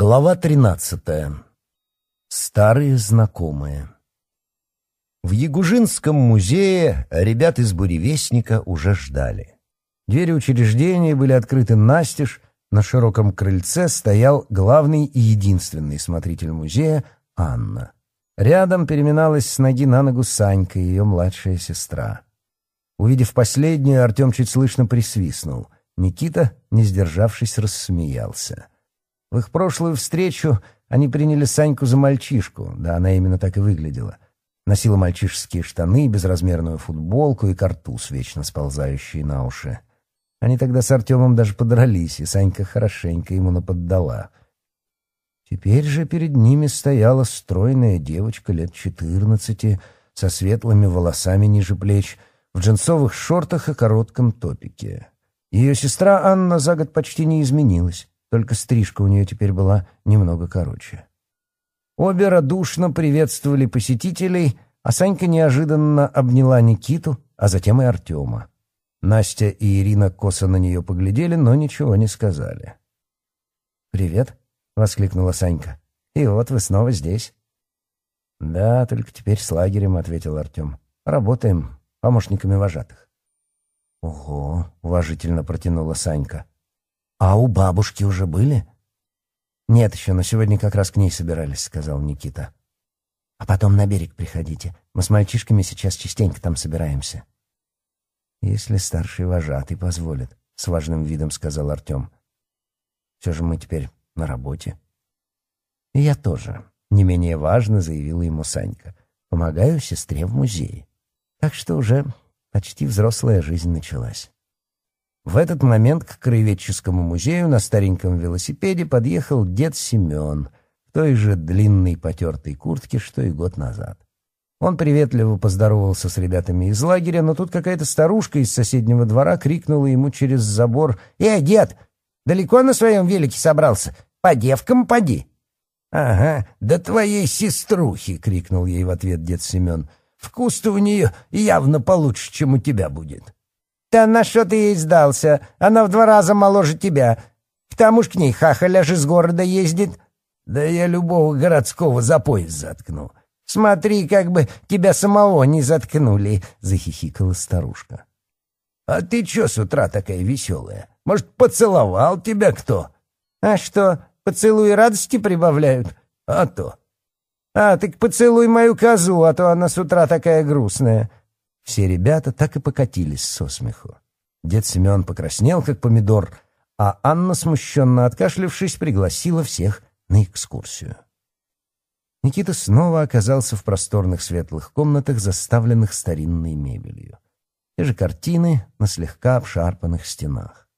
Глава 13. Старые знакомые. В Ягужинском музее ребят из «Буревестника» уже ждали. Двери учреждения были открыты настежь, на широком крыльце стоял главный и единственный смотритель музея Анна. Рядом переминалась с ноги на ногу Санька, ее младшая сестра. Увидев последнюю, Артем чуть слышно присвистнул. Никита, не сдержавшись, рассмеялся — в их прошлую встречу они приняли Саньку за мальчишку, да она именно так и выглядела. Носила мальчишеские штаны, безразмерную футболку и картуз, вечно сползающий на уши. Они тогда с Артемом даже подрались, и Санька хорошенько ему наподдала. Теперь же перед ними стояла стройная девочка лет четырнадцати, со светлыми волосами ниже плеч, в джинсовых шортах и коротком топике. Ее сестра Анна за год почти не изменилась. Только стрижка у нее теперь была немного короче. Обе радушно приветствовали посетителей, а Санька неожиданно обняла Никиту, а затем и Артема. Настя и Ирина косо на нее поглядели, но ничего не сказали. «Привет», — воскликнула Санька. «И вот вы снова здесь». «Да, только теперь с лагерем», — ответил Артем. «Работаем помощниками вожатых». «Ого!» — уважительно протянула Санька. «А у бабушки уже были?» «Нет еще, но сегодня как раз к ней собирались», — сказал Никита. «А потом на берег приходите. Мы с мальчишками сейчас частенько там собираемся». «Если старший вожатый позволит», — с важным видом сказал Артем. «Все же мы теперь на работе». И «Я тоже», — не менее важно заявила ему Санька. «Помогаю сестре в музее. Так что уже почти взрослая жизнь началась». В этот момент к Краеведческому музею на стареньком велосипеде подъехал дед Семен в той же длинной потертой куртке, что и год назад. Он приветливо поздоровался с ребятами из лагеря, но тут какая-то старушка из соседнего двора крикнула ему через забор «Эй, дед, далеко на своем велике собрался? По девкам поди!» «Ага, да твоей сеструхи!» — крикнул ей в ответ дед Семен. «Вкус-то у нее явно получше, чем у тебя будет!» Да на что ты ей сдался? Она в два раза моложе тебя. К тому ж к ней хахаля же из города ездит. Да я любого городского за пояс заткну. Смотри, как бы тебя самого не заткнули, — захихикала старушка. — А ты чё с утра такая веселая? Может, поцеловал тебя кто? — А что, поцелуи радости прибавляют? — А то. — А, так поцелуй мою козу, а то она с утра такая грустная. Все ребята так и покатились со смеху. Дед Семен покраснел, как помидор, а Анна, смущенно откашлившись, пригласила всех на экскурсию. Никита снова оказался в просторных светлых комнатах, заставленных старинной мебелью. Те же картины на слегка обшарпанных стенах.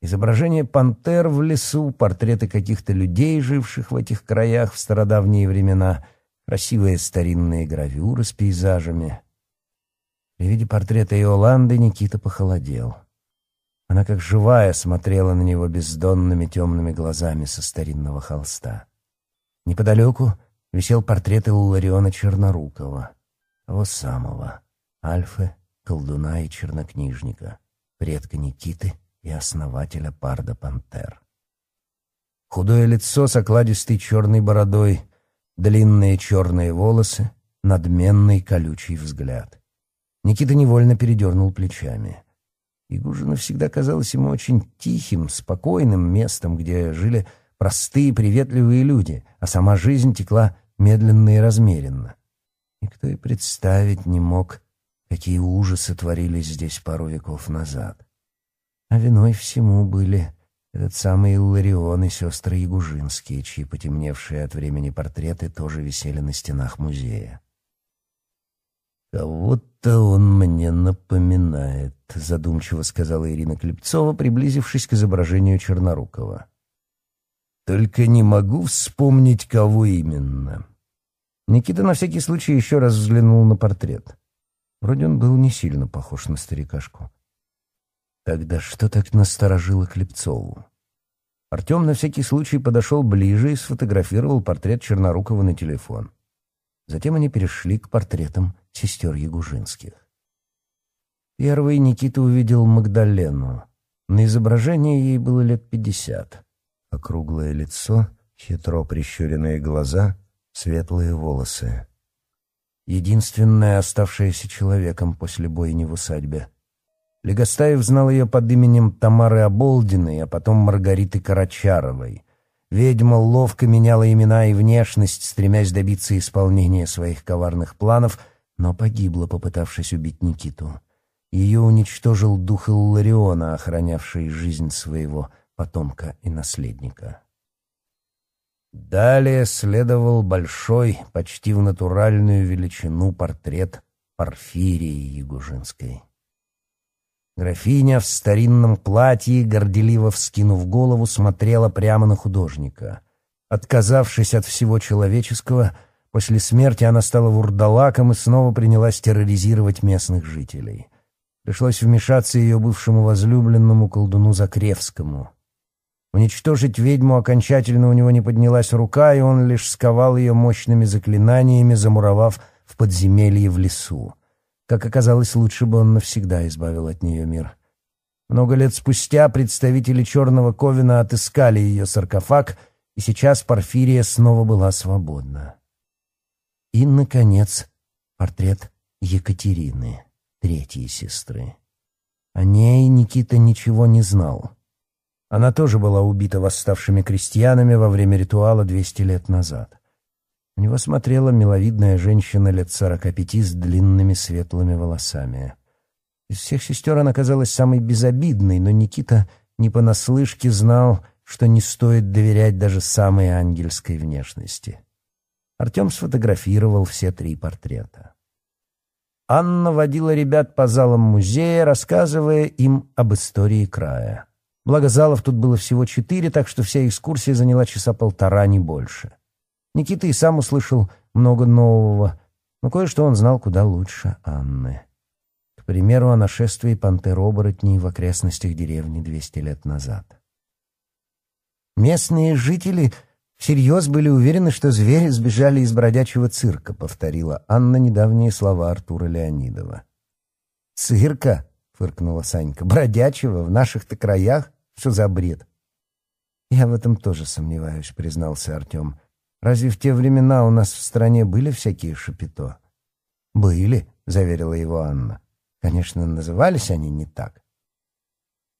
Изображения пантер в лесу, портреты каких-то людей, живших в этих краях в стародавние времена, красивые старинные гравюры с пейзажами, при виде портрета Иоланды Никита похолодел. Она как живая смотрела на него бездонными темными глазами со старинного холста. Неподалеку висел портрет Иллариона Чернорукова, того самого, Альфы, колдуна и чернокнижника, предка Никиты и основателя Парда Пантер. Худое лицо с окладистой черной бородой, длинные черные волосы, надменный колючий взгляд. Никита невольно передернул плечами. Игужина всегда казалась ему очень тихим, спокойным местом, где жили простые, приветливые люди, а сама жизнь текла медленно и размеренно. Никто и представить не мог, какие ужасы творились здесь пару веков назад. А виной всему были этот самый Илларион и сестры Ягужинские, чьи потемневшие от времени портреты тоже висели на стенах музея. Вот-то он мне напоминает», — задумчиво сказала Ирина Клепцова, приблизившись к изображению Чернорукова. «Только не могу вспомнить, кого именно». Никита на всякий случай еще раз взглянул на портрет. Вроде он был не сильно похож на старикашку. Тогда что так насторожило Клепцову? Артем на всякий случай подошел ближе и сфотографировал портрет Чернорукова на телефон. Затем они перешли к портретам сестер Ягужинских. Первый Никита увидел Магдалену. На изображении ей было лет пятьдесят. Округлое лицо, хитро прищуренные глаза, светлые волосы. Единственная оставшаяся человеком после бойни в усадьбе. Легостаев знал ее под именем Тамары Оболдиной, а потом Маргариты Карачаровой. Ведьма ловко меняла имена и внешность, стремясь добиться исполнения своих коварных планов — но погибла, попытавшись убить Никиту. Ее уничтожил дух Иллариона, охранявший жизнь своего потомка и наследника. Далее следовал большой, почти в натуральную величину портрет Порфирии Ягужинской. Графиня в старинном платье, горделиво вскинув голову, смотрела прямо на художника. Отказавшись от всего человеческого, После смерти она стала вурдалаком и снова принялась терроризировать местных жителей. Пришлось вмешаться ее бывшему возлюбленному колдуну Закревскому. Уничтожить ведьму окончательно у него не поднялась рука, и он лишь сковал ее мощными заклинаниями, замуровав в подземелье в лесу. Как оказалось, лучше бы он навсегда избавил от нее мир. Много лет спустя представители Черного Ковина отыскали ее саркофаг, и сейчас Порфирия снова была свободна. И, наконец, портрет Екатерины, третьей сестры. О ней Никита ничего не знал. Она тоже была убита восставшими крестьянами во время ритуала 200 лет назад. У него смотрела миловидная женщина лет сорока пяти с длинными светлыми волосами. Из всех сестер она казалась самой безобидной, но Никита не понаслышке знал, что не стоит доверять даже самой ангельской внешности. Артем сфотографировал все три портрета. Анна водила ребят по залам музея, рассказывая им об истории края. Благо залов тут было всего четыре, так что вся экскурсия заняла часа полтора, не больше. Никита и сам услышал много нового, но кое-что он знал куда лучше Анны. К примеру, о нашествии пантероборотней в окрестностях деревни 200 лет назад. Местные жители Серьез, были уверены, что звери сбежали из бродячего цирка, повторила Анна недавние слова Артура Леонидова. «Цирка?» — фыркнула Санька. «Бродячего? В наших-то краях? Что за бред?» «Я в этом тоже сомневаюсь», — признался Артем. «Разве в те времена у нас в стране были всякие шапито?» «Были», — заверила его Анна. «Конечно, назывались они не так».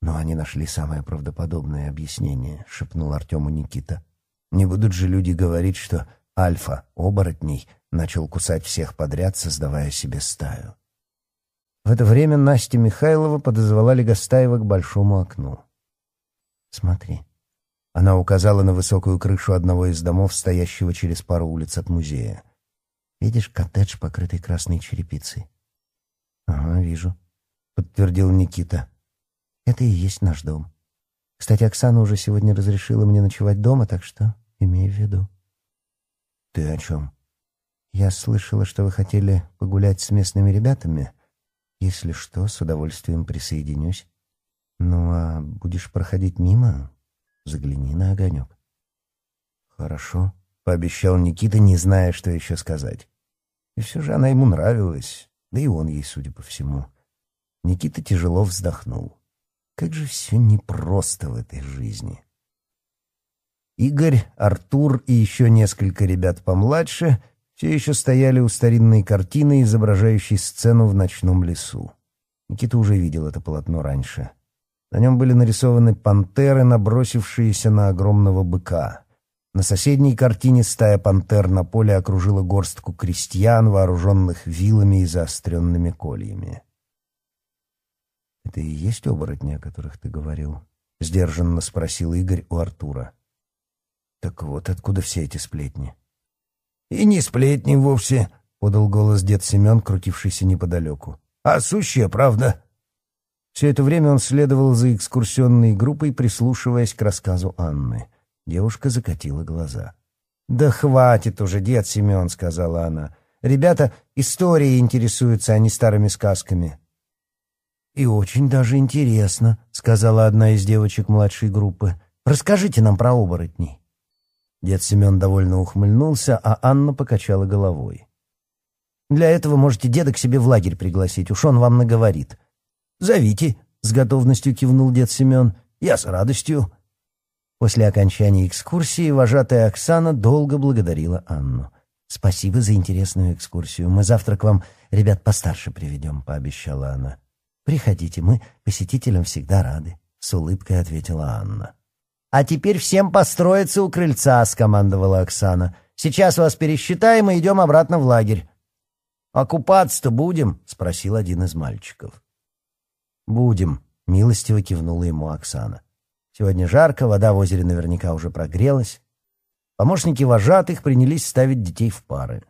«Но они нашли самое правдоподобное объяснение», — шепнул Артему Никита. Не будут же люди говорить, что Альфа, оборотней, начал кусать всех подряд, создавая себе стаю. В это время Настя Михайлова подозвала Легостаева к большому окну. «Смотри». Она указала на высокую крышу одного из домов, стоящего через пару улиц от музея. «Видишь коттедж, покрытый красной черепицей?» «Ага, вижу», — подтвердил Никита. «Это и есть наш дом. Кстати, Оксана уже сегодня разрешила мне ночевать дома, так что Имей в виду. Ты о чем? Я слышала, что вы хотели погулять с местными ребятами. Если что, с удовольствием присоединюсь. Ну а будешь проходить мимо, загляни на огонек. Хорошо, пообещал Никита, не зная, что еще сказать. И все же она ему нравилась, да и он ей, судя по всему. Никита тяжело вздохнул. Как же все непросто в этой жизни. — Игорь, Артур и еще несколько ребят помладше, все еще стояли у старинной картины, изображающей сцену в ночном лесу. Никита уже видел это полотно раньше. На нем были нарисованы пантеры, набросившиеся на огромного быка. На соседней картине стая пантер на поле окружила горстку крестьян, вооруженных вилами и заостренными кольями. «Это и есть оборотни, о которых ты говорил?» — сдержанно спросил Игорь у Артура. — так вот откуда все эти сплетни? И не сплетни вовсе, подал голос дед Семен, крутившийся неподалеку. А сущая правда. Все это время он следовал за экскурсионной группой, прислушиваясь к рассказу Анны. Девушка закатила глаза. «Да хватит уже, дед Семен», — сказала она. «Ребята истории интересуются, а не старыми сказками». «И очень даже интересно», — сказала одна из девочек младшей группы. «Расскажите нам про оборотней». Дед Семен довольно ухмыльнулся, а Анна покачала головой. «Для этого можете деда к себе в лагерь пригласить, уж он вам наговорит». «Зовите», — с готовностью кивнул дед Семен. «Я с радостью». После окончания экскурсии вожатая Оксана долго благодарила Анну. «Спасибо за интересную экскурсию. Мы завтра к вам ребят постарше приведем», — пообещала она. «Приходите, мы посетителям всегда рады», — с улыбкой ответила Анна. «А теперь всем построиться у крыльца», — скомандовала Оксана. «Сейчас вас пересчитаем и идем обратно в лагерь». Окупаться-то будем?» — спросил один из мальчиков. «Будем», — милостиво кивнула ему Оксана. «Сегодня жарко, вода в озере наверняка уже прогрелась». Помощники вожатых принялись ставить детей в пары.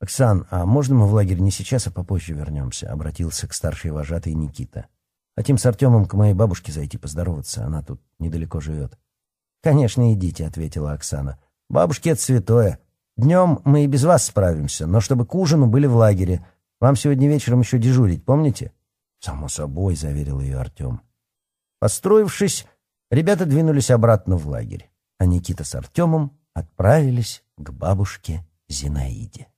«Оксан, а можно мы в лагерь не сейчас, а попозже вернемся?» — обратился к старшей вожатой Никита. — Хотим с Артемом к моей бабушке зайти поздороваться, она тут недалеко живет». «Конечно, идите», — ответила Оксана. «Бабушке это святое. Днем мы и без вас справимся, но чтобы к ужину были в лагере. Вам сегодня вечером еще дежурить, помните?» «Само собой», — заверил ее Артем. Построившись, ребята двинулись обратно в лагерь, а Никита с Артемом отправились к бабушке Зинаиде.